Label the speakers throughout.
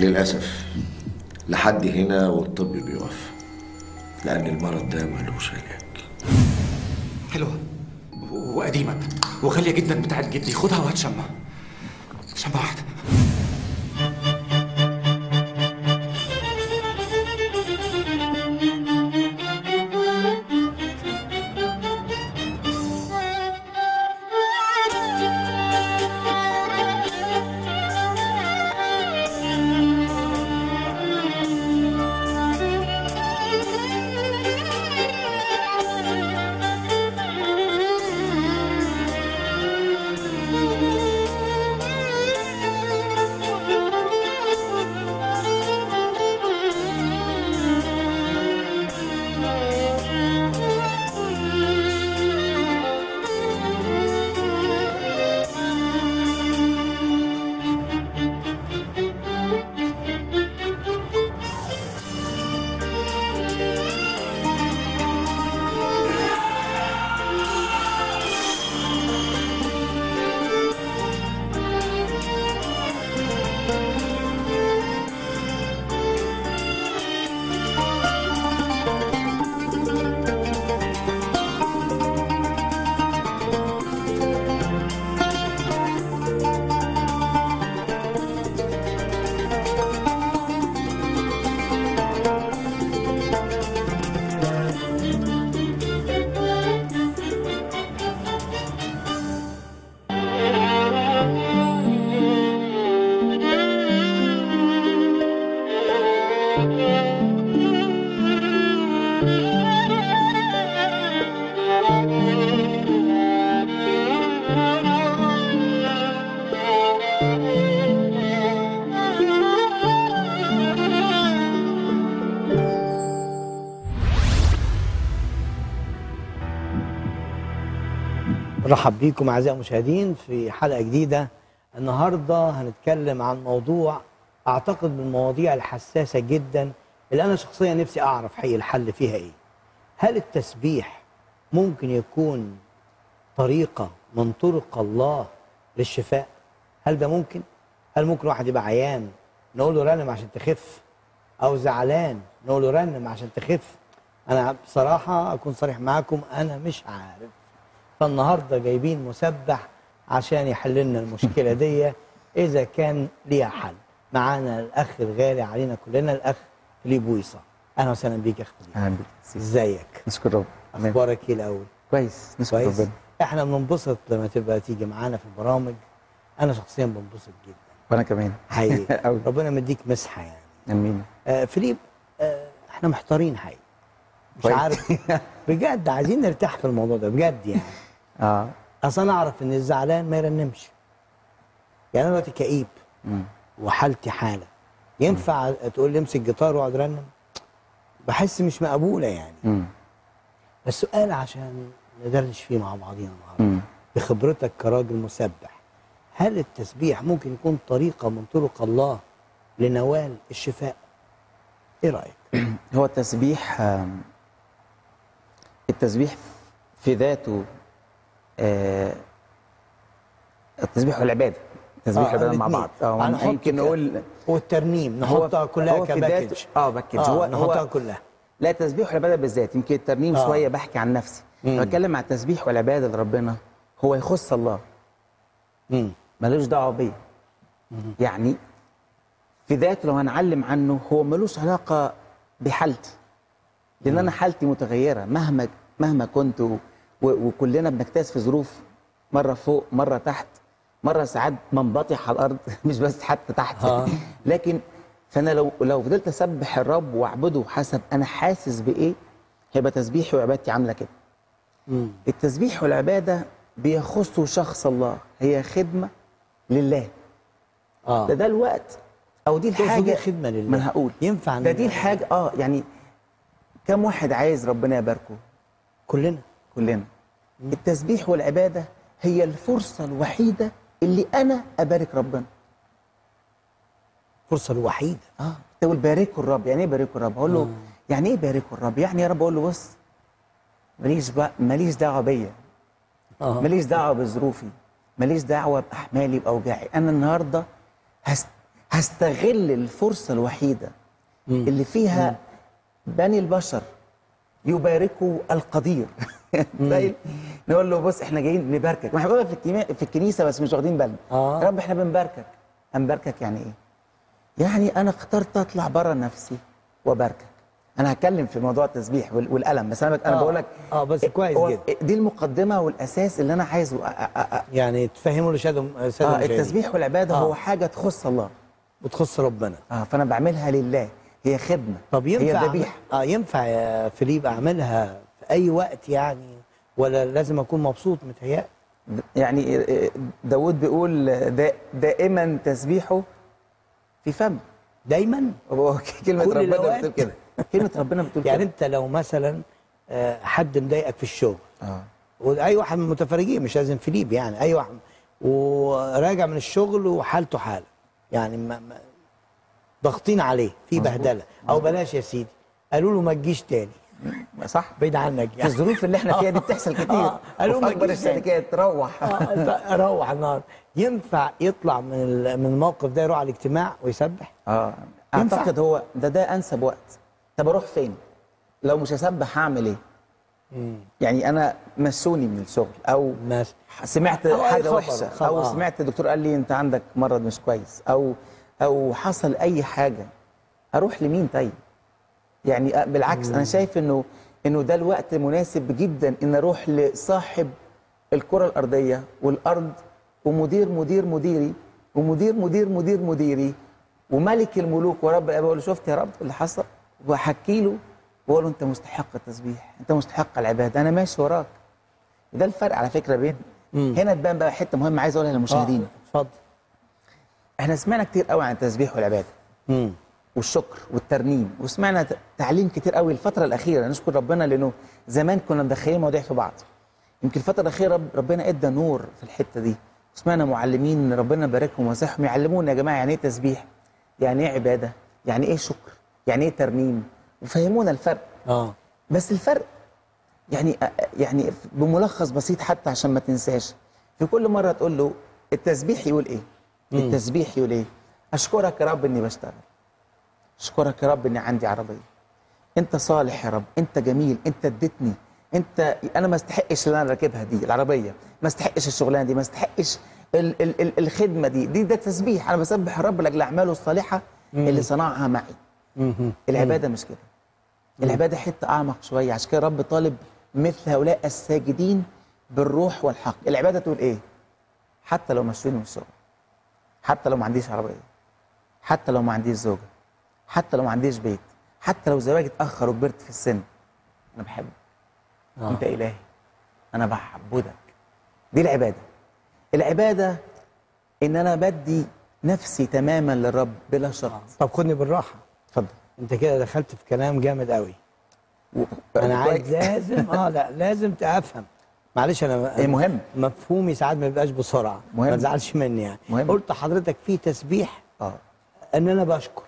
Speaker 1: للأسف لحد هنا والطب بيقف لأن المرض ده ملوش علاج
Speaker 2: حلوة. وقديمة وغالية جدا بتاعت جدي. خدها وهات شمع شمع واحدة.
Speaker 3: رحب بيكم أعزائي المشاهدين في حلقة جديدة. النهارده هنتكلم عن موضوع أعتقد من المواضيع الحساسة جدا اللي أنا شخصيا نفسي أعرف حقيقي الحل فيها إيه. هل التسبيح ممكن يكون طريقة من طرق الله للشفاء؟ هل ده ممكن؟ هل ممكن واحد يبقى عيان نقول له رنم عشان تخف؟ أو زعلان نقول له رنم عشان تخف؟ أنا بصراحة أكون صريح معاكم أنا مش عارف. فالنهاردة جايبين مسبح عشان يحل لنا المشكلة دي. إذا كان ليها حل. معانا الأخ الغالي علينا كلنا الأخ فيليب ويصه أهلا وسهلا بيك يا اخ فيليب. إزيك؟
Speaker 4: نشكر ربنا.
Speaker 3: أخبارك إيه الأول؟
Speaker 4: كويس. نشكر
Speaker 3: كويس؟
Speaker 4: ربنا.
Speaker 3: إحنا بننبسط لما تبقى تيجي معانا في البرامج. أنا شخصيا بنبسط جدا.
Speaker 4: وأنا كمان.
Speaker 3: حقيقي. ربنا مديك مسحة يعني.
Speaker 4: أمين.
Speaker 3: آه فيليب آه إحنا محتارين حقيقي. مش. عارف. بجد عايزين نرتاح في الموضوع ده. بجد يعني.
Speaker 4: آه.
Speaker 3: أصل أنا أعرف إن الزعلان ما يرنمش. يعني أنا دلوقتي كئيب. وحالتي حالة ينفع تقول لي امسك جيتار واقعد رنم بحس مش مقبولة يعني.
Speaker 4: مم.
Speaker 3: بس سؤال عشان ندردش فيه مع بعضينا النهارده. بخبرتك كراجل مسبح هل التسبيح ممكن يكون طريقة من طرق الله لنوال الشفاء؟ إيه رأيك؟
Speaker 4: هو التسبيح التسبيح في ذاته آه، التسبيح والعبادة. التسبيح
Speaker 3: آه،
Speaker 4: والعبادة مع
Speaker 3: الاتنين.
Speaker 4: بعض.
Speaker 3: آه
Speaker 4: يمكن
Speaker 3: ك-
Speaker 4: نقول
Speaker 3: والترنيم نحطها كلها كباكج.
Speaker 4: آه باكج.
Speaker 3: آه
Speaker 4: هو
Speaker 3: نحطها كلها.
Speaker 4: لا التسبيح والعبادة بالذات. يمكن الترنيم
Speaker 3: آه.
Speaker 4: شوية بحكي عن نفسي. بتكلم عن التسبيح والعبادة لربنا. هو يخص الله.
Speaker 3: مم.
Speaker 4: ملوش دعوة بيا. يعني في ذاته لو هنعلم عنه هو ملوش علاقة بحالتي. لأن أنا حالتي متغيرة. مهما مهما كنت وكلنا بنجتاز في ظروف مرة فوق مرة تحت مرة ساعات منبطح على الأرض مش بس حتى تحت.
Speaker 3: آه.
Speaker 4: لكن فأنا لو لو فضلت أسبح الرب وأعبده حسب أنا حاسس بإيه هيبقى تسبيحي وعبادتي عاملة كده. التسبيح والعبادة بيخصوا شخص الله هي خدمة لله.
Speaker 3: آه.
Speaker 4: ده ده الوقت. أو دي الحاجة
Speaker 3: إيه خدمة لله؟
Speaker 4: ما أنا هقول.
Speaker 3: ينفع
Speaker 4: ده دي الحاجة آه يعني كم واحد عايز ربنا يباركه؟
Speaker 3: كلنا.
Speaker 4: كلنا. التسبيح والعبادة هي الفرصة الوحيدة اللي أنا أبارك ربنا.
Speaker 3: الفرصه الوحيدة.
Speaker 4: آه تقول باركوا الرب. يعني إيه باركوا الرب؟ أقول له يعني إيه باركوا الرب؟ يعني يا رب أقول له بص ماليش بقى ماليش دعوة بيا.
Speaker 3: آه.
Speaker 4: ماليش دعوة بظروفي. ماليش دعوة بأحمالي بأوجاعي. أنا النهارده هس... هستغل الفرصة الوحيدة اللي فيها بني البشر يباركوا القدير. تخيل نقول له بص إحنا جايين نباركك ما إحنا بنقولها في في الكنيسة بس مش واخدين بالنا
Speaker 3: آه.
Speaker 4: يا رب إحنا بنباركك هنباركك يعني إيه؟ يعني أنا اخترت أطلع بره نفسي واباركك أنا هتكلم في موضوع التسبيح وال- والألم بس أنا بك- أنا
Speaker 3: آه.
Speaker 4: بقول لك
Speaker 3: آه، بس كويس
Speaker 4: هو
Speaker 3: جدا.
Speaker 4: دي المقدمة والأساس اللي أنا عايزه
Speaker 3: يعني تفهموا
Speaker 4: آه
Speaker 3: المشاهدين.
Speaker 4: التسبيح والعبادة
Speaker 3: آه.
Speaker 4: هو حاجة تخص الله
Speaker 3: بتخص ربنا
Speaker 4: آه فأنا بعملها لله هي خدمة
Speaker 3: طب ينفع
Speaker 4: هي ذبيحة
Speaker 3: آه ينفع يا فيليب أعملها أي وقت يعني ولا لازم أكون مبسوط؟ متهيأ
Speaker 4: يعني آه، داود بيقول دا دائما تسبيحه في فم.
Speaker 3: دايما.
Speaker 4: كلمة
Speaker 3: كل
Speaker 4: ربنا؟ بتقول كده. كلمة ربنا بتقول
Speaker 3: يعني
Speaker 4: كده.
Speaker 3: أنت لو مثلا آه، حد مضايقك في الشغل
Speaker 4: آه.
Speaker 3: وأي واحد من المتفرجين مش لازم فيليب يعني أي واحد وراجع من الشغل وحالته حالة يعني ما ما ضاغطين عليه في. بهدلة أو بلاش يا سيدي. قالوا له ما تجيش تاني.
Speaker 4: صح؟
Speaker 3: بعيد عنك.
Speaker 4: في
Speaker 3: يعني
Speaker 4: الظروف اللي إحنا فيها دي بتحصل كتير.
Speaker 3: آه، قالوا
Speaker 4: اكبر. الشركات روح
Speaker 3: آه روح النهارده ينفع يطلع من من الموقف ده يروح على الاجتماع ويسبح؟
Speaker 4: آه.
Speaker 3: ينفع؟
Speaker 4: أعتقد هو ده ده أنسب وقت. طب أروح فين؟ لو مش هسبح هعمل إيه؟ يعني أنا مسوني من الشغل أو
Speaker 3: ماشي
Speaker 4: سمعت
Speaker 3: أو
Speaker 4: حاجة
Speaker 3: خبر،
Speaker 4: وحشة
Speaker 3: خبر،
Speaker 4: أو
Speaker 3: آه.
Speaker 4: سمعت الدكتور قال لي أنت عندك مرض مش كويس أو أو حصل أي حاجة. أروح لمين طيب؟ يعني أ- بالعكس أنا شايف إنه إنه ده الوقت مناسب جدا إن أروح لصاحب الكرة الأرضية والأرض ومدير مدير مديري ومدير مدير مدير مديري وملك الملوك ورب. الاباء أقول له شفت يا رب اللي حصل؟ وأحكي له وأقول له أنت مستحق التسبيح أنت مستحق العبادة أنا ماشي وراك. ده الفرق على فكرة بين هنا تبان بقى حتة مهمة عايز أقولها للمشاهدين.
Speaker 3: آه، اتفضل.
Speaker 4: إحنا سمعنا كتير قوي عن التسبيح والعبادة.
Speaker 3: مم.
Speaker 4: والشكر والترنيم. وسمعنا تعليم كتير قوي الفترة الأخيرة. نشكر ربنا لأنه زمان كنا مدخلين مواضيع في بعض. يمكن الفترة الأخيرة رب ربنا إدى نور في الحتة دي. سمعنا معلمين ربنا باركهم ومسحهم يعلمونا يا جماعة يعني إيه تسبيح؟ يعني إيه عبادة؟ يعني إيه شكر؟ يعني إيه ترنيم؟ وفهمونا الفرق.
Speaker 3: آه.
Speaker 4: بس الفرق يعني يعني بملخص بسيط حتى عشان ما تنساش. في كل مرة تقول له التسبيح يقول إيه؟ التسبيح يقول إيه؟ أشكرك يا رب إني بشتغل. اشكرك يا رب إني عندي عربية. أنت صالح يا رب أنت جميل أنت اديتني أنت أنا ما استحقش اللي أنا راكبها دي العربية. ما استحقش الشغلانة دي ما استحقش ال ال ال الخدمة دي. دي ده تسبيح. أنا بسبح الرب لاجل اعماله الصالحة اللي صنعها معي.
Speaker 3: مهم.
Speaker 4: العبادة مش كده. العبادة حتة أعمق شوية. عشان كده الرب طالب مثل هؤلاء الساجدين بالروح والحق. العبادة تقول إيه؟ حتى لو مشوني من الشغل حتى لو ما عنديش عربية حتى لو ما عنديش زوجة حتى لو ما عنديش بيت حتى لو زواجي اتأخر وكبرت في السن أنا بحبك
Speaker 3: آه.
Speaker 4: أنت إلهي. أنا بعبدك. دي العبادة. العبادة إن أنا بدي نفسي تماما للرب بلا شرط.
Speaker 3: طب خدني بالراحة.
Speaker 4: اتفضل.
Speaker 3: أنت كده دخلت في كلام جامد قوي
Speaker 4: و- أنا.
Speaker 3: عايز لازم آه لا لازم تفهم. معلش أنا
Speaker 4: إيه مهم.
Speaker 3: مفهومي ساعات ما بيبقاش بسرعة.
Speaker 4: مهم.
Speaker 3: ما تزعلش مني يعني.
Speaker 4: مهم.
Speaker 3: قلت حضرتك في تسبيح
Speaker 4: آه.
Speaker 3: إن أنا بشكر.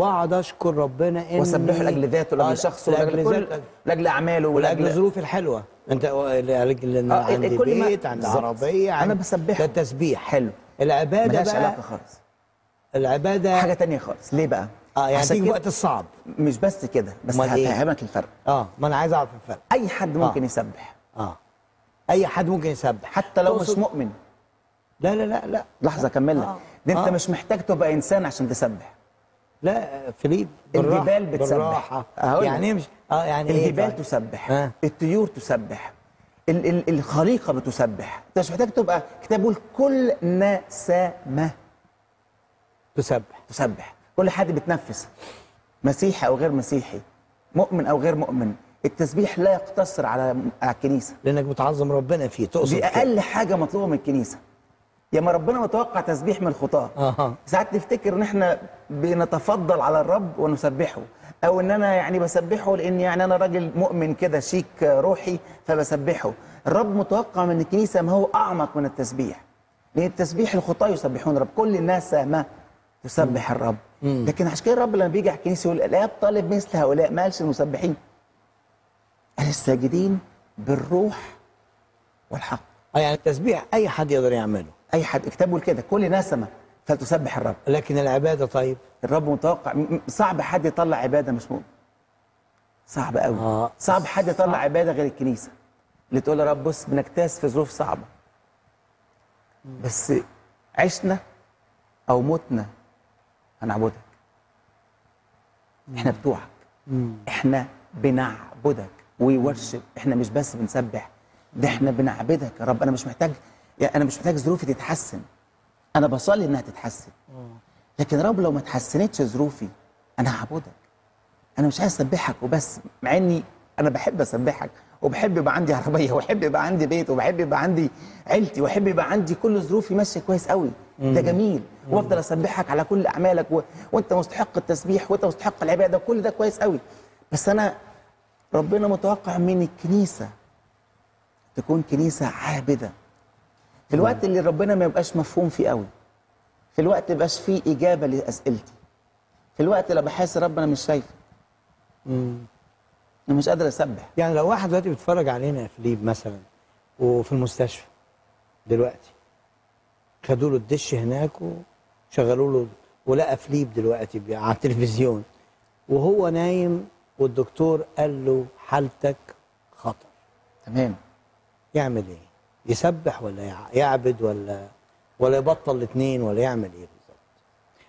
Speaker 3: وأقعد أشكر ربنا إني
Speaker 4: وسبحه لأجل ذاته
Speaker 3: آه،
Speaker 4: لاجل
Speaker 3: لا،
Speaker 4: شخصه لأجل
Speaker 3: لأجل
Speaker 4: كل لأجل أعماله
Speaker 3: ولأجل ظروفي الحلوة. أنت لأجل إن
Speaker 4: آه،
Speaker 3: عندي
Speaker 4: كل ما-
Speaker 3: بيت عندي. عربية
Speaker 4: أنا
Speaker 3: عندي-
Speaker 4: بسبحه.
Speaker 3: ده تسبيح.
Speaker 4: حلو.
Speaker 3: العبادة
Speaker 4: ملهاش
Speaker 3: بقى
Speaker 4: علاقة خالص.
Speaker 3: العبادة
Speaker 4: حاجة تانية خالص. ليه بقى؟
Speaker 3: آه يعني تيجي وقت الصعب.
Speaker 4: مش بس كده بس
Speaker 3: إيه؟
Speaker 4: هفهمك الفرق.
Speaker 3: آه ما أنا عايز أعرف الفرق.
Speaker 4: أي حد ممكن يسبح.
Speaker 3: آه. أي حد ممكن يسبح.
Speaker 4: حتى لو مش مؤمن.
Speaker 3: لا لا لا لا.
Speaker 4: لحظة اكمل لك.
Speaker 3: آه.
Speaker 4: ده أنت
Speaker 3: آه.
Speaker 4: مش محتاج تبقى إنسان عشان تسبح.
Speaker 3: لا فيليب بالراحة،
Speaker 4: الجبال بتسبح.
Speaker 3: بالراحة
Speaker 4: هقول
Speaker 3: يعني إيه مش آه يعني إيه
Speaker 4: الجبال
Speaker 3: طيب؟
Speaker 4: تسبح
Speaker 3: ها.
Speaker 4: الطيور تسبح ال ال الخليقه بتسبح أنت مش محتاج تبقى كتاب يقول كل نسمه
Speaker 3: تسبح
Speaker 4: تسبح كل حد بتنفس مسيحي أو غير مسيحي مؤمن أو غير مؤمن التسبيح لا يقتصر على على الكنيسة
Speaker 3: لأنك بتعظم ربنا فيه تقصد
Speaker 4: دي
Speaker 3: كده.
Speaker 4: أقل حاجة مطلوبة من الكنيسة يا ما ربنا متوقع تسبيح من الخطاة.
Speaker 3: أها.
Speaker 4: ساعات نفتكر إن إحنا بنتفضل على الرب ونسبحه أو إن أنا يعني بسبحه لأن يعني أنا راجل مؤمن كده شيك روحي فبسبحه. الرب متوقع من الكنيسة ما هو أعمق من التسبيح لأن التسبيح الخطاة يسبحون الرب. كل الناس ما تسبح الرب. لكن عشان كده الرب لما بيجي على الكنيسة يقول لا طالب مثل هؤلاء ما قالش المسبحين. قال الساجدين بالروح والحق.
Speaker 3: آه يعني التسبيح أي حد يقدر يعمله.
Speaker 4: أي حد كتاب بيقول كده كل نسمه فلتسبح الرب.
Speaker 3: لكن العبادة طيب.
Speaker 4: الرب متوقع. صعب حد يطلع عبادة مش مؤمن. صعب قوي
Speaker 3: آه.
Speaker 4: صعب حد يطلع عبادة غير الكنيسة. اللي تقول يا رب بص بنجتاز في ظروف صعبة. بس عشنا أو متنا هنعبدك. إحنا بتوعك. إحنا بنعبدك. وي ورشب إحنا مش بس بنسبح. ده إحنا بنعبدك. يا رب أنا مش محتاج يعني أنا مش محتاج ظروفي تتحسن. أنا بصلي إنها تتحسن. لكن رب لو ما اتحسنتش ظروفي أنا هعبدك. أنا مش عايز أسبحك وبس مع إني أنا بحب أسبحك وبحب يبقى عندي عربية وبحب يبقى عندي بيت وبحب يبقى عندي عيلتي وبحب يبقى عندي كل ظروفي ماشية كويس قوي ده جميل. وأفضل أسبحك على كل أعمالك و... وأنت مستحق التسبيح وأنت مستحق العبادة كل ده كويس قوي بس أنا ربنا متوقع من الكنيسة تكون كنيسة عابدة. في الوقت اللي ربنا ما يبقاش مفهوم فيه قوي في الوقت ما يبقاش فيه إجابة لأسئلتي في الوقت اللي بحس رب أنا مش شايفك أنا مش قادر أسبح.
Speaker 3: يعني لو واحد دلوقتي بيتفرج علينا يا فليب مثلا وفي المستشفى دلوقتي خدوا له الدش هناك وشغلوا له ولقى فليب دلوقتي على التلفزيون وهو نايم والدكتور قال له حالتك خطر.
Speaker 4: تمام.
Speaker 3: يعمل إيه؟ يسبح ولا يع- يعبد ولا ولا يبطل الاثنين ولا يعمل إيه بالظبط؟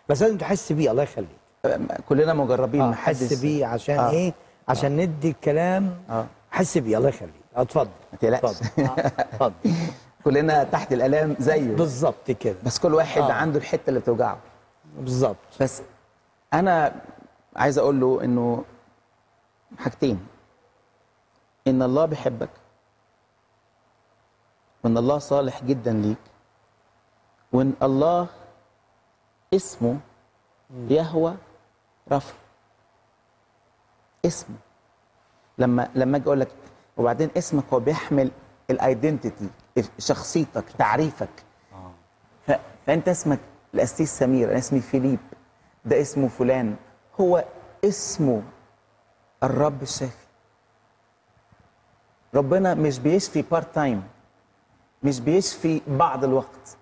Speaker 3: بس لازم تحس بيه الله يخليك
Speaker 4: كلنا مجربين
Speaker 3: آه، حس بيه عشان
Speaker 4: آه.
Speaker 3: إيه؟ عشان ندي الكلام
Speaker 4: آه.
Speaker 3: حس بيه الله يخليك آه، اتفضل
Speaker 4: ما تقلقش.
Speaker 3: اتفضل آه، اتفضل
Speaker 4: كلنا تحت الألام زيه
Speaker 3: بالظبط كده
Speaker 4: بس كل واحد
Speaker 3: آه.
Speaker 4: عنده الحتة اللي بتوجعه
Speaker 3: بالظبط
Speaker 4: بس أنا عايز أقول له إنه حاجتين إن الله بيحبك وإن الله صالح جدا ليك. وإن الله اسمه يهوى رفع. اسمه. لما لما أجي أقول لك وبعدين اسمك هو بيحمل الايدنتيتي شخصيتك تعريفك. ف... فأنت اسمك القسيس سمير أنا اسمي فيليب ده اسمه فلان. هو اسمه الرب الشافي. ربنا مش بيشفي part time مش بيشفي بعض الوقت.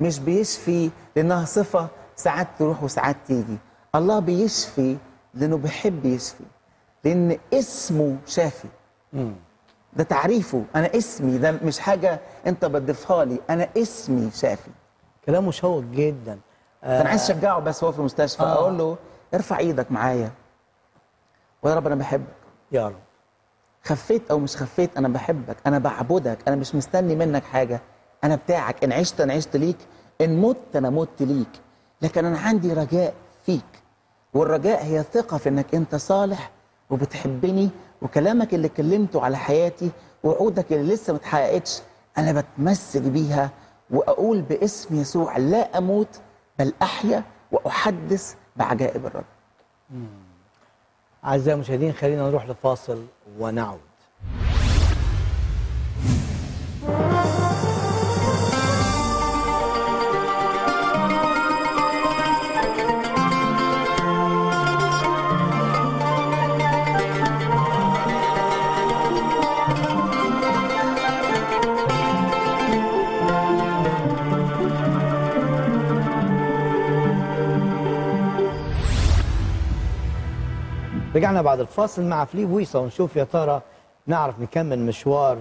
Speaker 4: مش بيشفي لأنها صفة ساعات تروح وساعات تيجي. الله بيشفي لأنه بيحب يشفي. لأن اسمه شافي. ده تعريفه. أنا اسمي ده مش حاجة أنت بتضيفها لي. أنا اسمي شافي.
Speaker 3: كلام مشوق جدا.
Speaker 4: فانا عايز أشجعه بس هو في المستشفى.
Speaker 3: آه.
Speaker 4: أقول له ارفع إيدك معايا. ويا رب أنا بحبك.
Speaker 3: يا رب.
Speaker 4: خفيت أو مش خفيت أنا بحبك أنا بعبدك أنا مش مستني منك حاجة. أنا بتاعك إن عشت أنا عشت ليك. إن مت أنا مت ليك. لكن أنا عندي رجاء فيك. والرجاء هي ثقة في إنك أنت صالح وبتحبني وكلامك اللي كلمته على حياتي وعودك اللي لسه ما اتحققتش أنا بتمسك بيها وأقول باسم يسوع لا أموت بل أحيا وأحدث بعجائب الرب.
Speaker 3: أعزائي المشاهدين خلينا نروح لفاصل ونعود. بعد الفاصل مع فليب ويصا ونشوف يا ترى نعرف نكمل مشوار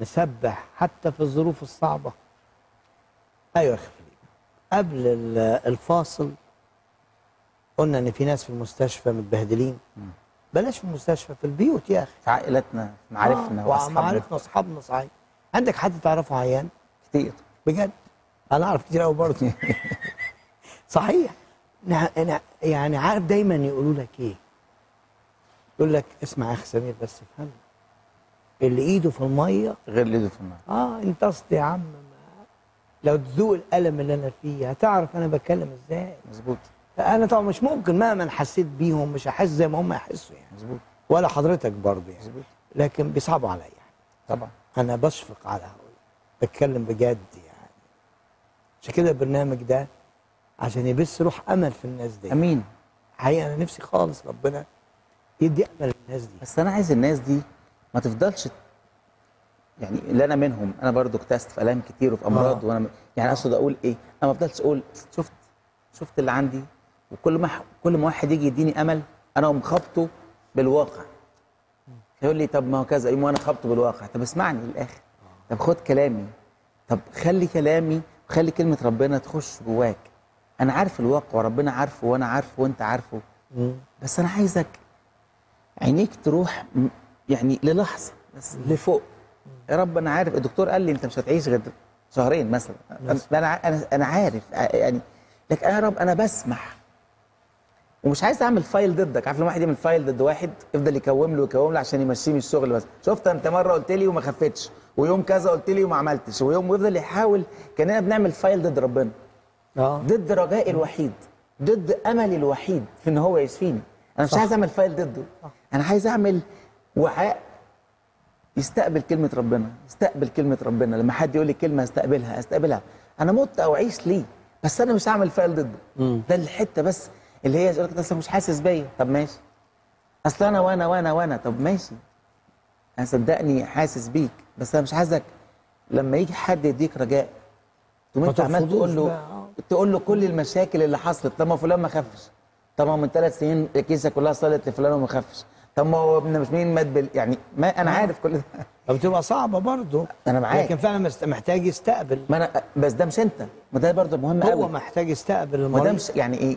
Speaker 3: نسبح حتى في الظروف الصعبة. أيوة يا أخي فليب قبل ال- الفاصل قلنا إن في ناس في المستشفى متبهدلين. بلاش في المستشفى في البيوت يا أخي.
Speaker 4: في عائلتنا معارفنا
Speaker 3: آه،
Speaker 4: وأصحابنا.
Speaker 3: ومعارفنا وأصحابنا صحيح. عندك حد تعرفه عيان؟
Speaker 4: كتير.
Speaker 3: بجد؟ أنا أعرف كتير قوي برضه. صحيح. يعني عارف دايما يقولوا لك إيه؟ يقول لك اسمع يا أخي سمير بس افهم اللي ايده في المية
Speaker 4: غير اللي في النار
Speaker 3: آه انت اصل يا عم ما- لو تذوق الألم اللي أنا فيه هتعرف أنا بتكلم إزاي؟
Speaker 4: مظبوط.
Speaker 3: أنا طبعا مش ممكن مهما حسيت بيهم مش هحس زي ما هم يحسوا يعني.
Speaker 4: مظبوط.
Speaker 3: ولا حضرتك برضه يعني.
Speaker 4: مظبوط.
Speaker 3: لكن بيصعبوا عليا.
Speaker 4: طبعا.
Speaker 3: أنا بشفق على هؤلاء. بتكلم بجد يعني. عشان كده البرنامج ده عشان يبث روح أمل في الناس دي.
Speaker 4: أمين.
Speaker 3: حقيقة أنا نفسي خالص ربنا يدي أمل للناس دي.
Speaker 4: بس أنا عايز الناس دي ما تفضلش يعني اللي أنا منهم أنا برضو اكتست في آلام كتير وفي أمراض
Speaker 3: آه.
Speaker 4: وأنا يعني أقصد أقول إيه أنا ما أفضلش أقول شفت شفت اللي عندي وكل ما كل ما واحد يجي يديني أمل أنا خبطه بالواقع. يقول لي طب ما هو كذا يقوم أنا خبطه بالواقع. طب اسمعني للآخر. طب خد كلامي. طب خلي كلامي وخلي كلمة ربنا تخش جواك. أنا عارف الواقع وربنا عارفه وأنا عارفه وأنت عارفه. بس أنا عايزك عينيك تروح يعني للحظة بس لفوق. يا رب أنا عارف الدكتور قال لي أنت مش هتعيش غير شهرين مثلا. أنا أنا أنا عارف يعني لكن أنا يا رب أنا بسمح. ومش عايز أعمل file ضدك. عارف لما واحد يعمل file ضد واحد يفضل يكوم له يكوم له عشان يمشيه من الشغل بس. شفت أنت مرة قلت لي وما خفتش ويوم كذا قلت لي وما عملتش ويوم ويفضل يحاول كأننا بنعمل file ضد ربنا.
Speaker 3: آه.
Speaker 4: ضد رجائي الوحيد ضد املي الوحيد في إن هو يشفيني أنا مش
Speaker 3: صح.
Speaker 4: عايز أعمل file ضده. أنا عايز أعمل وعاء يستقبل كلمة ربنا يستقبل كلمة ربنا. لما حد يقول لي كلمة أستقبلها أستقبلها. أنا مت أو أعيش ليه؟ بس أنا مش هعمل file ضده. ده الحتة بس اللي هي يقول لك أصل مش حاسس بيا. طب ماشي. أصل أنا وأنا وأنا وأنا. طب ماشي. أنا صدقني حاسس بيك بس أنا مش عايزك لما يجي حد يديك رجاء تقوم أنت عمال تقول له
Speaker 3: بقى،.
Speaker 4: تقول له كل المشاكل اللي حصلت. طب ما فلان ما خفش طب ما من ثلاث سنين الكيسه كلها صارت لفلان وما خفش طب ما هو ابن مش مين مات بال يعني ما أنا عارف كل ده.
Speaker 3: بتبقى صعبة برضه.
Speaker 4: أنا معاك.
Speaker 3: لكن فعلا مست- محتاج يستقبل.
Speaker 4: ما أنا بس ده مش أنت. ما ده برضه مهم
Speaker 3: هو
Speaker 4: قوي
Speaker 3: محتاج يستقبل
Speaker 4: ما ده
Speaker 3: المريض.
Speaker 4: مش يعني إيه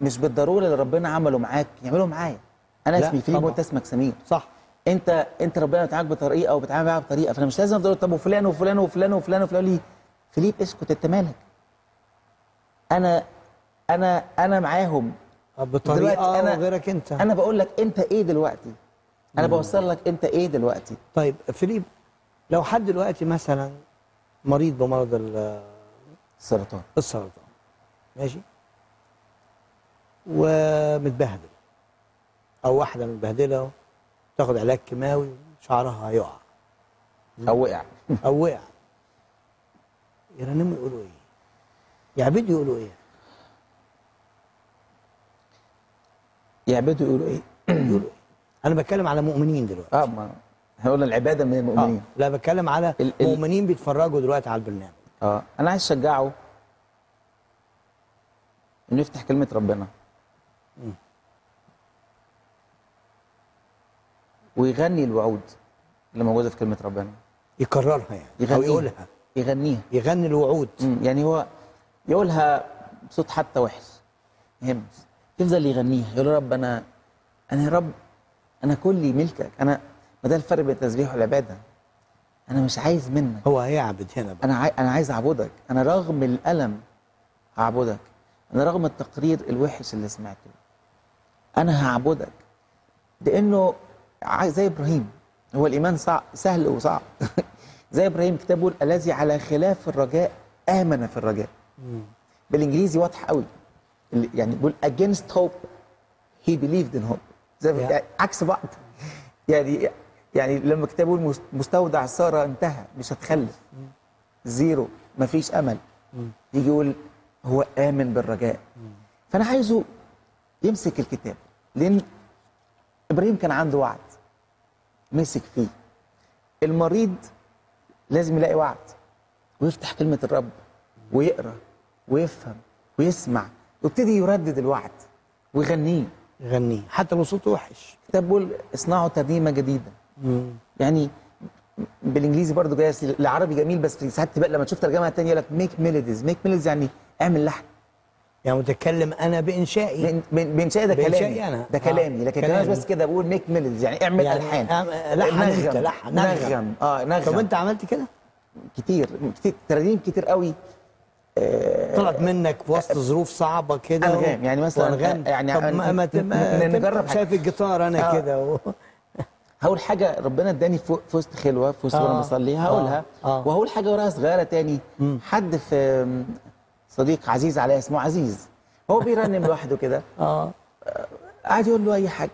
Speaker 4: مش بالضرورة اللي ربنا عمله معاك. يعمله معايا.
Speaker 3: أنا
Speaker 4: اسمي فيليب. وانت اسمك سمير
Speaker 3: صح.
Speaker 4: أنت أنت ربنا بيتعامل بطريقة وبتعامل معاك بطريقة. فأنا مش لازم أفضل طب وفلان وفلان وفلان وفلان وفلان. ليه؟ فيليب اسكت أنت مالك؟ أنا أنا أنا معاهم.
Speaker 3: بطريقة
Speaker 4: دلوقتي أنا-
Speaker 3: غيرك أنت.
Speaker 4: أنا بقول لك أنت إيه دلوقتي؟ أنا بوصل لك أنت إيه دلوقتي؟
Speaker 3: طيب فيليب لو حد دلوقتي مثلا مريض بمرض ال-
Speaker 4: السرطان.
Speaker 3: السرطان ماشي؟ ومتبهدل أو واحدة متبهدلة تاخد علاج كيماوي شعرها هيقع.
Speaker 4: أو وقع.
Speaker 3: أو وقع. يرنموا يقولوا إيه؟ يعبدوا يقولوا إيه؟
Speaker 4: يعبدوا يقولوا إيه؟
Speaker 3: يقولوا إيه؟ أنا بتكلم على مؤمنين دلوقتي.
Speaker 4: آه ما إحنا قلنا العبادة من المؤمنين.
Speaker 3: آه. لا بتكلم على
Speaker 4: ال-
Speaker 3: مؤمنين بيتفرجوا دلوقتي على البرنامج.
Speaker 4: آه أنا عايز أشجعه إنه يفتح كلمة ربنا. ويغني الوعود اللي موجودة في كلمة ربنا.
Speaker 3: يكررها يعني أو
Speaker 4: يغنيها.
Speaker 3: يقولها.
Speaker 4: يغنيها.
Speaker 3: يغني الوعود.
Speaker 4: يعني هو يقولها بصوت حتى وحش. يهمش يفضل يغنيها يقول يا رب أنا أنا يا رب أنا كلي ملكك أنا ما ده الفرق بين التسبيح والعبادة. أنا مش عايز منك.
Speaker 3: هو هيعبد هنا بقى.
Speaker 4: أنا عاي... أنا عايز أعبدك. أنا رغم الألم هعبدك. أنا رغم التقرير الوحش اللي سمعته. أنا هعبدك. لأنه زي إبراهيم هو الإيمان صعب سهل وصعب. زي إبراهيم كتاب بيقول الذي على خلاف الرجاء آمن في الرجاء. بالإنجليزي واضح قوي يعني بيقول against hope. He believed in hope. زي
Speaker 3: Yeah.
Speaker 4: يعني عكس بعض. يعني يعني لما كتاب بيقول مست- مستودع سارة انتهى مش هتخلف. زيرو. مفيش أمل. يجي يقول هو آمن بالرجاء. فأنا عايزه يمسك الكتاب. لأن إبراهيم كان عنده وعد. مسك فيه. المريض لازم يلاقي وعد. ويفتح كلمة الرب. ويقرأ. ويفهم. ويسمع. ويبتدي يردد الوعد ويغنيه.
Speaker 3: يغنيه. حتى لو صوته وحش.
Speaker 4: بيقول اصنعوا ترنيمة جديدة. يعني بالإنجليزي برضو جاي العربي جميل بس ساعات تبقى لما تشوف ترجمة تانية يقول لك make melodies make melodies يعني اعمل لحن.
Speaker 3: يعني متكلم
Speaker 4: أنا بإنشائي. بينشأ ده
Speaker 3: بإنشائي
Speaker 4: كلامي.
Speaker 3: أنا.
Speaker 4: ده
Speaker 3: آه،
Speaker 4: كلامي لكن كلامي. بس كده بقول make melodies يعني اعمل
Speaker 3: يعني ألحان. لحن
Speaker 4: نغم.
Speaker 3: لحن،
Speaker 4: نغم.
Speaker 3: نغم.
Speaker 4: آه نغم.
Speaker 3: طب انت عملت كده؟
Speaker 4: كتير. كتير. ترانيم كتير قوي.
Speaker 3: طلعت منك في وسط ظروف صعبة كده
Speaker 4: أنغام، يعني مثلاً،
Speaker 3: وأنغام.
Speaker 4: يعني
Speaker 3: طب ما, ما,
Speaker 4: نجرب.
Speaker 3: شايف الجيتار أنا
Speaker 4: آه.
Speaker 3: كده و...
Speaker 4: هقول حاجة ربنا اداني في وسط خلوة في وسط
Speaker 3: آه.
Speaker 4: وأنا بصلي هقولها
Speaker 3: آه. آه.
Speaker 4: وهقول حاجة وراها صغيرة تاني حد في صديق عزيز عليا اسمه عزيز هو بيرنم لوحده كده
Speaker 3: آه
Speaker 4: قاعد يقول له أي حاجة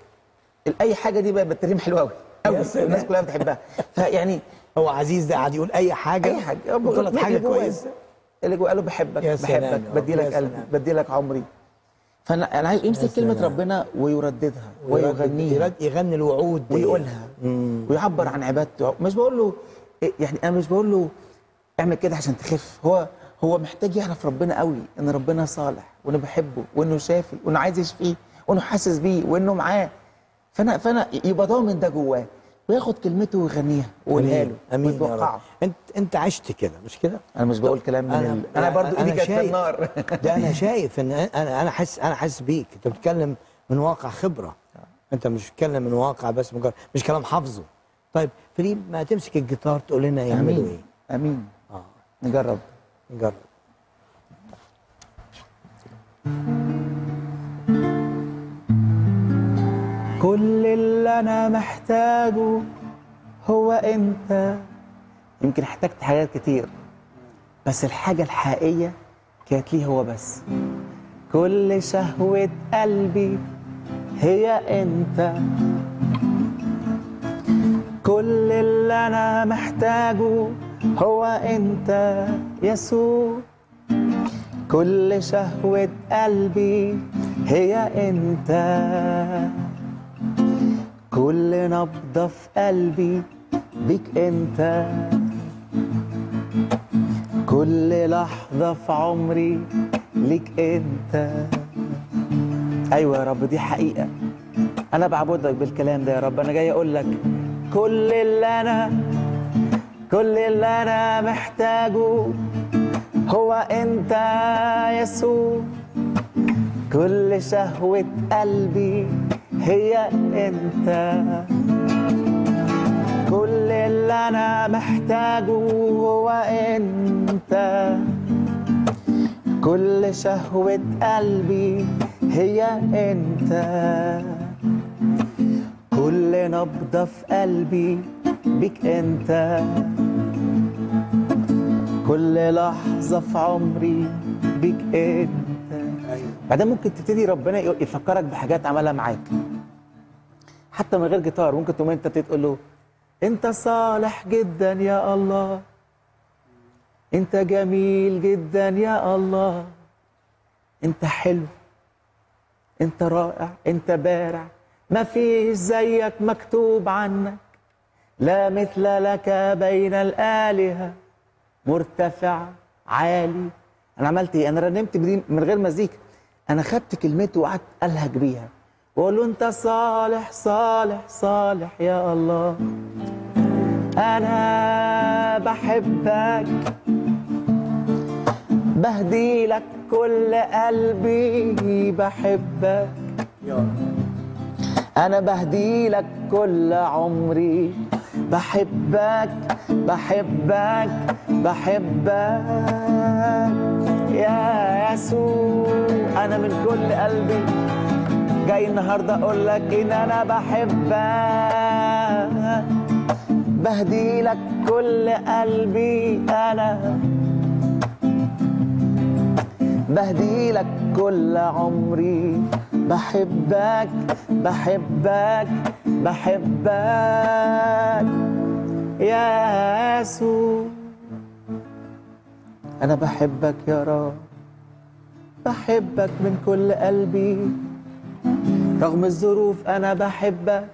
Speaker 4: أي حاجة دي بقى بالترنيم حلو قوي قوي. الناس كلها بتحبها فيعني
Speaker 3: هو عزيز ده قاعد يقول أي حاجة
Speaker 4: أي حاجة
Speaker 3: طلعت
Speaker 4: اللي حاجة.
Speaker 3: كويسة
Speaker 4: اللي جوه قال له بحبك
Speaker 3: يا
Speaker 4: بحبك بدي لك قلبي. بدي لك عمري. فأنا أنا عايز يمسك كلمة
Speaker 3: سلام.
Speaker 4: ربنا ويرددها
Speaker 3: ويرد-
Speaker 4: ويغنيها.
Speaker 3: يغني الوعود دي.
Speaker 4: ويقولها. ويعبر عن عبادته. مش بقول له يعني أنا مش بقول له اعمل كده عشان تخف. هو هو محتاج يعرف ربنا قوي إن ربنا صالح وانه بيحبه وإنه شافي وإنه عايز يشفيه وإنه حاسس بيه وإنه معاه. فانا فأنا يبقى ضامن ده جواه. وياخد كلمته ويغنيها ويقولها له
Speaker 3: أمين يا رب.
Speaker 4: ويتوقعه
Speaker 3: انت أنت عشت كده مش كده؟
Speaker 4: أنا مش بقول كلام من ال... أنا برضو إيدي كانت في النار.
Speaker 3: ده أنا شايف إن أنا أنا حاسس أنا حاسس بيك. أنت بتتكلم من واقع خبرة. أنت مش بتتكلم من واقع بس مجرد مش كلام حافظه. طيب فريد ما تمسك الجيتار تقول لنا يعملوا
Speaker 4: أمين.
Speaker 3: إيه
Speaker 4: أمين.
Speaker 3: آه.
Speaker 4: نجرب.
Speaker 3: نجرب.
Speaker 4: كل اللي أنا محتاجه هو انت يمكن احتجت حاجات كتير بس الحاجة الحقيقية كانت ليه هو بس. كل شهوة قلبي هي انت كل اللي أنا محتاجه هو انت يسوع كل شهوة قلبي هي انت كل نبضة في قلبي بيك انت. كل لحظة في عمري ليك انت. أيوه يا رب دي حقيقة. أنا بعبدك بالكلام ده يا رب. أنا جاي أقول لك كل اللي أنا كل اللي أنا محتاجه هو أنت يسوع. كل شهوة قلبي هي أنت. كل اللي أنا محتاجه هو أنت. كل شهوة قلبي هي أنت. كل نبضة في قلبي بيك أنت. كل لحظة في عمري بيك أنت. بعدين ممكن تبتدي ربنا يفكرك بحاجات عملها معاك. حتى من غير جيتار ممكن تقوم انت تقول له انت صالح جدا يا الله. انت جميل جدا يا الله. انت حلو. انت رائع. انت بارع. ما فيش زيك مكتوب عنك. لا مثل لك بين الآلهة. مرتفع عالي. أنا عملت إيه؟ أنا رنمت من غير مزيكا. أنا خدت كلمته وقعدت ألهج بيها. واقول له أنت صالح صالح صالح يا الله. أنا بحبك بهدي لك كل قلبي بحبك. أنا بهدي لك كل عمري بحبك بحبك بحبك. يا يسوع. أنا من كل قلبي. جاي النهارده أقول لك إن أنا بحبك. بهدي لك كل قلبي أنا. بهدي لك كل عمري. بحبك بحبك بحبك. يا يسوع. أنا بحبك يا رب. بحبك من كل قلبي. رغم الظروف أنا بحبك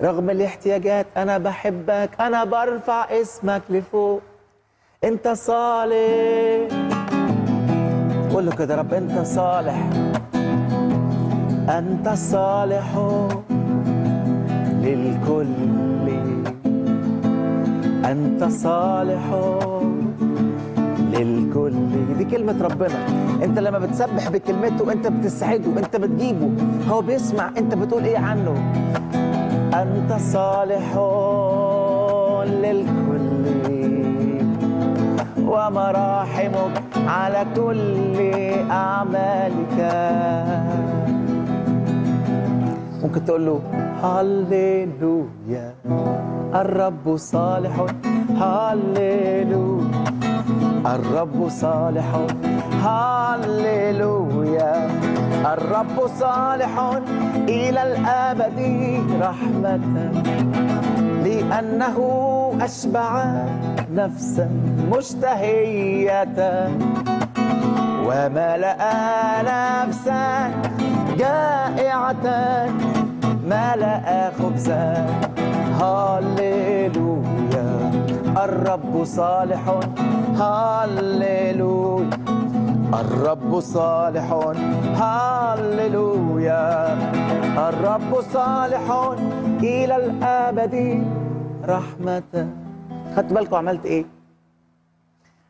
Speaker 4: رغم الاحتياجات أنا بحبك أنا برفع اسمك لفوق. أنت صالح. قول له كده رب أنت صالح. أنت صالح للكل. أنت صالح. دي كلمة ربنا. أنت لما بتسبح بكلمته أنت بتسعده أنت بتجيبه. هو بيسمع أنت بتقول إيه عنه؟ أنت صالح للكل ومراحمك على كل أعمالك. ممكن تقول له هللويا الرب صالح هللويا. الرب صالح. هللويا. الرب صالح إلى الأبد رحمة. لأنه أشبع نفسا مشتهية. وملأ نفسا جائعة. ملأ خبزا. هللويا. الرب صالح. هللويا الرب صالح. هللويا الرب صالح إلى الأبد. رحمة. خدت بالكم عملت إيه؟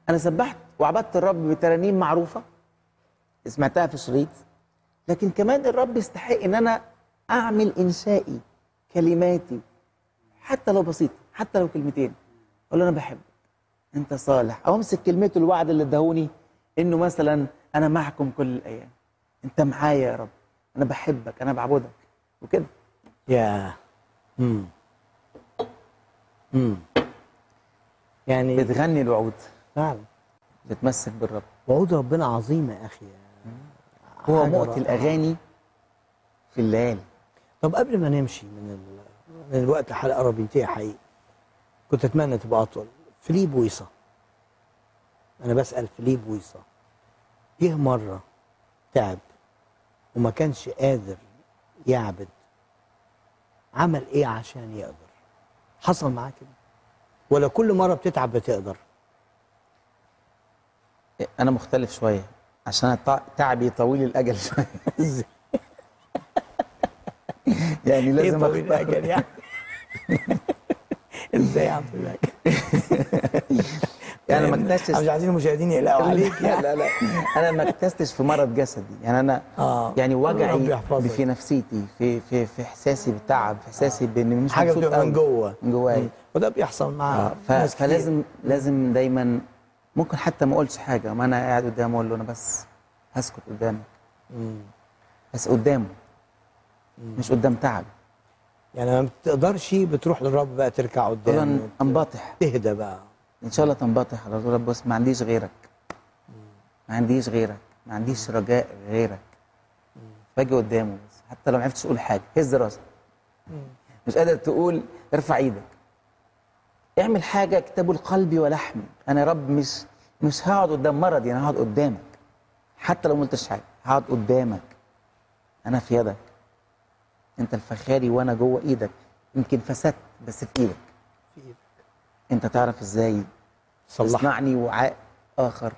Speaker 4: أنا سبحت وعبدت الرب بترانيم معروفة. سمعتها في شريط. لكن كمان الرب يستحق إن أنا أعمل إنشائي كلماتي. حتى لو بسيط حتى لو كلمتين. أقول له أنا بحبك أنت صالح. أو أمسك كلمته الوعد اللي اداهوني إنه مثلا أنا معكم كل الأيام. أنت معايا يا رب. أنا بحبك. أنا بعبدك. وكده.
Speaker 3: يا. امم امم يعني
Speaker 4: بتغني الوعود.
Speaker 3: فعلا.
Speaker 4: بتمسك بالرب.
Speaker 3: وعود ربنا عظيمة يا أخي.
Speaker 4: هو مؤتي. الأغاني في الليالي.
Speaker 3: طب قبل ما نمشي من ال... من الوقت الحلقة قرب ينتهي حقيقي كنت أتمنى تبقى أطول. فيليب ويصا أنا بسأل فيليب ويصا جه مرة تعب وما كانش قادر يعبد؟ عمل إيه عشان يقدر؟ حصل معاه كده؟ ولا كل مرة بتتعب بتقدر؟
Speaker 4: أنا مختلف شوية عشان تعبي طويل الأجل شوية. يعني لازم
Speaker 3: إيه طويل. الأجل يعني؟ إزاي طويل الاجل
Speaker 4: يعني ما اكتشتش
Speaker 3: مش عايزين المشاهدين يقلقوا عليك يعني
Speaker 4: لا لا أنا ما اكتشتش في مرض جسدي يعني أنا
Speaker 3: آه.
Speaker 4: يعني وجعي. في نفسيتي في في في إحساسي بالتعب في احساسي بإن مش حاجة
Speaker 3: بتبقى من. جوه
Speaker 4: من جوايا.
Speaker 3: وده بيحصل مع
Speaker 4: آه. ف...
Speaker 3: ناس.
Speaker 4: فلازم لازم دايما ممكن حتى ما أقولش حاجة ما أنا قاعد قدامه أقول له أنا بس هسكت قدامك. بس قدامه مش قدام تعب
Speaker 3: يعني ما بتقدرش بتروح للرب بقى تركع قدام
Speaker 4: أنبطح.
Speaker 3: تهدى بقى.
Speaker 4: إن شاء الله تنبطح. على طول رب بص ما عنديش غيرك. ما عنديش غيرك. ما عنديش رجاء غيرك. باجي قدامه بس. حتى لو ما عرفتش أقول حاجة. هز راسك. مش قادر تقول ارفع إيدك. اعمل حاجة كتاب القلب ولحمي. أنا يا رب مش مش هقعد قدام مرضي أنا هقعد قدامك. حتى لو ما قلتش حاجة. هقعد قدامك. أنا في يدك. انت الفخاري وأنا جوه إيدك يمكن فسدت بس في إيدك.
Speaker 3: في إيدك.
Speaker 4: انت تعرف إزاي؟
Speaker 3: صلح
Speaker 4: تصنعني وعاء آخر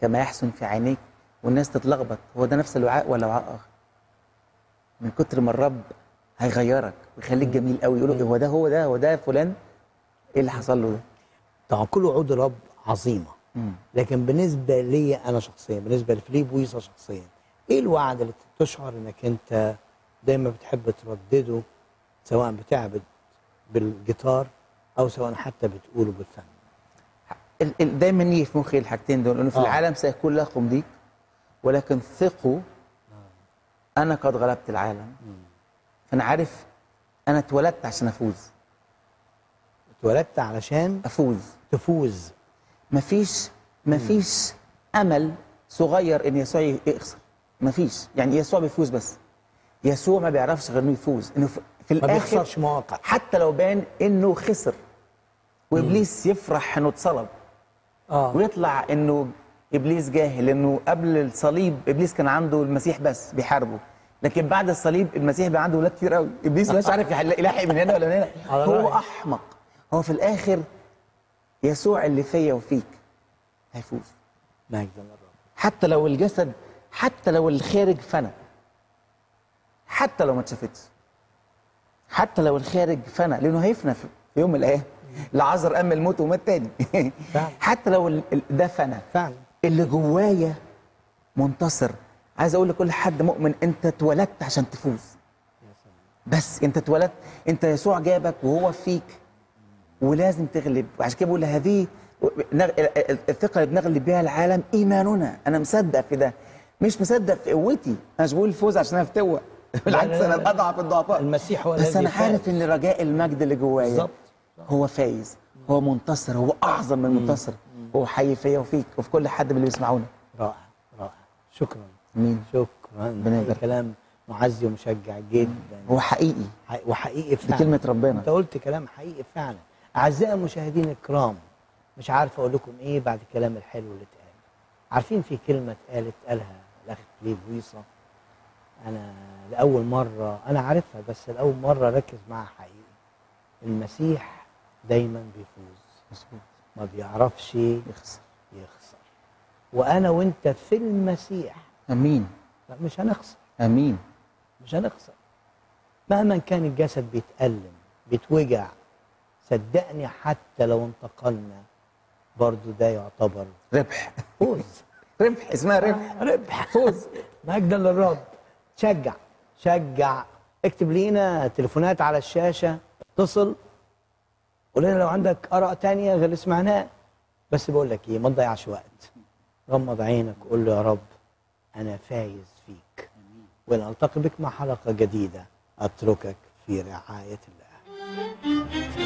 Speaker 4: كما يحسن في عينيك والناس تتلخبط. هو ده نفس الوعاء ولا وعاء آخر؟ من كتر ما الرب هيغيرك ويخليك جميل قوي إيه هو ده هو ده هو ده فلان؟ إيه اللي حصل له ده؟
Speaker 3: طبعا كل وعود الرب عظيمة.
Speaker 4: مم.
Speaker 3: لكن بالنسبة لي أنا شخصيا بالنسبة لفيليب ويصا شخصيا إيه الوعد اللي تشعر إنك أنت دايما بتحب تردده سواء بتعبد بالجيتار أو سواء حتى بتقوله بالفن.
Speaker 4: ال- ال- دايما يجي في مخي الحاجتين دول إنه في
Speaker 3: آه.
Speaker 4: العالم سيكون لكم ضيق ولكن ثقوا أنا قد غلبت العالم. فأنا عارف أنا اتولدت عشان أفوز.
Speaker 3: اتولدت علشان
Speaker 4: أفوز.
Speaker 3: تفوز.
Speaker 4: مفيش مفيش أمل صغير إن يسوع يخسر. مفيش. يعني يسوع بيفوز بس. يسوع ما بيعرفش غير إنه يفوز إنه في- في
Speaker 3: ما
Speaker 4: الآخر
Speaker 3: بيخسرش مواقع.
Speaker 4: حتى لو بان إنه خسر وإبليس يفرح إنه اتصلب.
Speaker 3: آه.
Speaker 4: ويطلع إنه إبليس جاهل إنه قبل الصليب إبليس كان عنده المسيح بس بيحاربه. لكن بعد الصليب المسيح بقى عنده ولاد كتير قوي إبليس مش عارف يلاحق من هنا ولا من هنا. هو. أحمق. هو في الآخر يسوع اللي فيا وفيك هيفوز.
Speaker 3: للرب
Speaker 4: حتى لو الجسد حتى لو الخارج فنى. حتى لو ما اتشافتش. حتى لو الخارج فنى لأنه هيفنى في يوم من الأيام. العذر قام الموت ومات تاني. حتى لو ده فنى.
Speaker 3: فعلا.
Speaker 4: اللي جوايا منتصر. عايز أقول لكل حد مؤمن أنت اتولدت عشان تفوز. بس أنت اتولدت. أنت يسوع جابك وهو فيك. ولازم تغلب. وعشان كده بقول هذه الثقة اللي بنغلب بيها العالم إيماننا. أنا مصدق في ده. مش مصدق في قوتي. أنا مش بقول الفوز عشان أنا فتوه بالعكس
Speaker 3: أنا لا.
Speaker 4: الاضعف الضعفاء.
Speaker 3: المسيح هو
Speaker 4: بس
Speaker 3: أنا.
Speaker 4: عارف إن رجاء المجد اللي جوايا
Speaker 3: بالظبط.
Speaker 4: هو فايز هو منتصر هو أعظم من منتصر. هو حي فيا وفيك وفي كل حد من اللي بيسمعونا.
Speaker 3: رائع رائع. شكرا.
Speaker 4: مين؟
Speaker 3: شكرا. كلام معزي ومشجع جدا.
Speaker 4: هو حقيقي.
Speaker 3: حقيقي- وحقيقي فعلا.
Speaker 4: بكلمة ربنا.
Speaker 3: أنت قلت كلام حقيقي فعلا. أعزائي المشاهدين الكرام مش عارف أقول لكم إيه بعد الكلام الحلو اللي اتقال. عارفين في كلمة اتقالت قالها الأخ فيليب ويصا أنا لأول مرة أنا عارفها بس لأول مرة ركز معاها حقيقي. المسيح دايما بيفوز.
Speaker 4: مظبوط.
Speaker 3: ما بيعرفش
Speaker 4: يخسر.
Speaker 3: يخسر. وأنا وأنت في المسيح.
Speaker 4: آمين.
Speaker 3: لا مش هنخسر.
Speaker 4: آمين.
Speaker 3: مش هنخسر. مهما كان الجسد بيتألم بيتوجع. صدقني حتى لو انتقلنا برضو ده يعتبر
Speaker 4: ربح.
Speaker 3: فوز.
Speaker 4: ربح. اسمها ربح.
Speaker 3: ربح.
Speaker 4: فوز.
Speaker 3: مجدا للرب. شجع شجع. اكتب لينا تليفونات على الشاشة. اتصل. قول لنا لو عندك آراء تانية غير اللي سمعناه بس بقول لك إيه ما تضيعش وقت. غمض عينك وقول له يا رب أنا فايز فيك. ونلتقي بك مع حلقة جديدة. أتركك في رعاية الله.